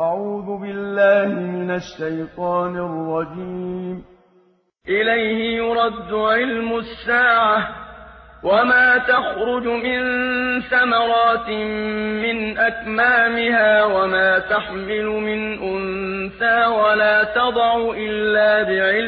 أعوذ بالله من الشيطان الرجيم. إليه يرد علم الساعة وما تخرج من ثمرات من أكمامها وما تحمل من أنثى ولا تضع إلا بعلمه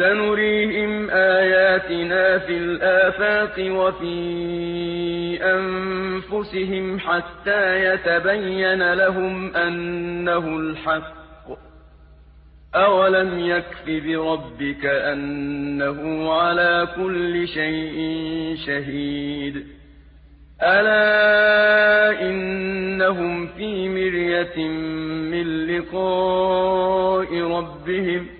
سنريهم آياتنا في الآفاق وفي أنفسهم حتى يتبين لهم أنه الحق. أولم يكف بربك أنه على كل شيء شهيد. ألا إنهم في مرية من لقاء ربهم